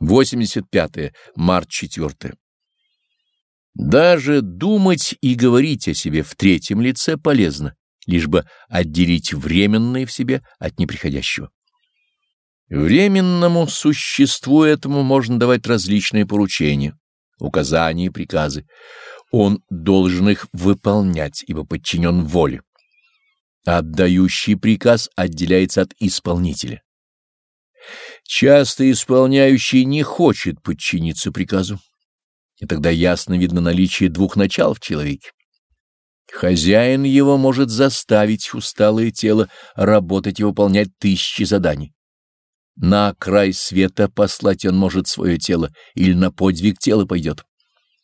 85. -е, март 4. Даже думать и говорить о себе в третьем лице полезно, лишь бы отделить временное в себе от неприходящего. Временному существу этому можно давать различные поручения, указания и приказы. Он должен их выполнять, ибо подчинен воле. Отдающий приказ отделяется от исполнителя. Часто исполняющий не хочет подчиниться приказу, и тогда ясно видно наличие двух начал в человеке. Хозяин его может заставить усталое тело работать и выполнять тысячи заданий. На край света послать он может свое тело, или на подвиг тело пойдет.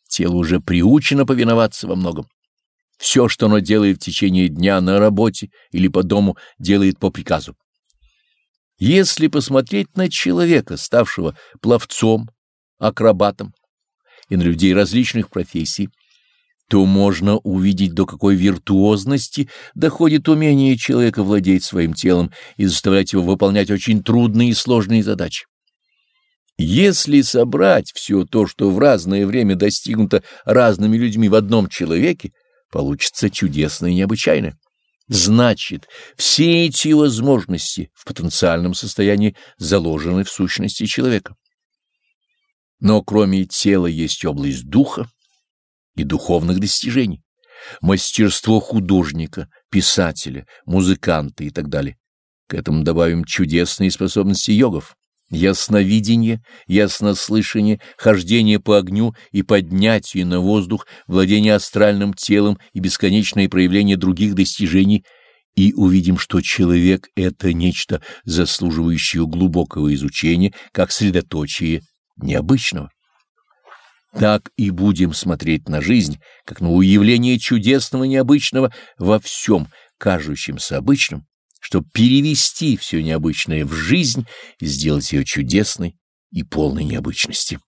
Тело уже приучено повиноваться во многом. Все, что оно делает в течение дня на работе или по дому, делает по приказу. Если посмотреть на человека, ставшего пловцом, акробатом, и на людей различных профессий, то можно увидеть, до какой виртуозности доходит умение человека владеть своим телом и заставлять его выполнять очень трудные и сложные задачи. Если собрать все то, что в разное время достигнуто разными людьми в одном человеке, получится чудесно и необычайно. Значит, все эти возможности в потенциальном состоянии заложены в сущности человека. Но кроме тела есть область духа и духовных достижений, мастерство художника, писателя, музыканта и так далее. К этому добавим чудесные способности йогов, ясновидение, яснослышание, хождение по огню и поднятие на воздух, владение астральным телом и бесконечное проявление других достижений, и увидим, что человек — это нечто, заслуживающее глубокого изучения, как средоточие необычного. Так и будем смотреть на жизнь, как на уявление чудесного необычного во всем, кажущемся обычным, чтобы перевести все необычное в жизнь и сделать ее чудесной и полной необычности.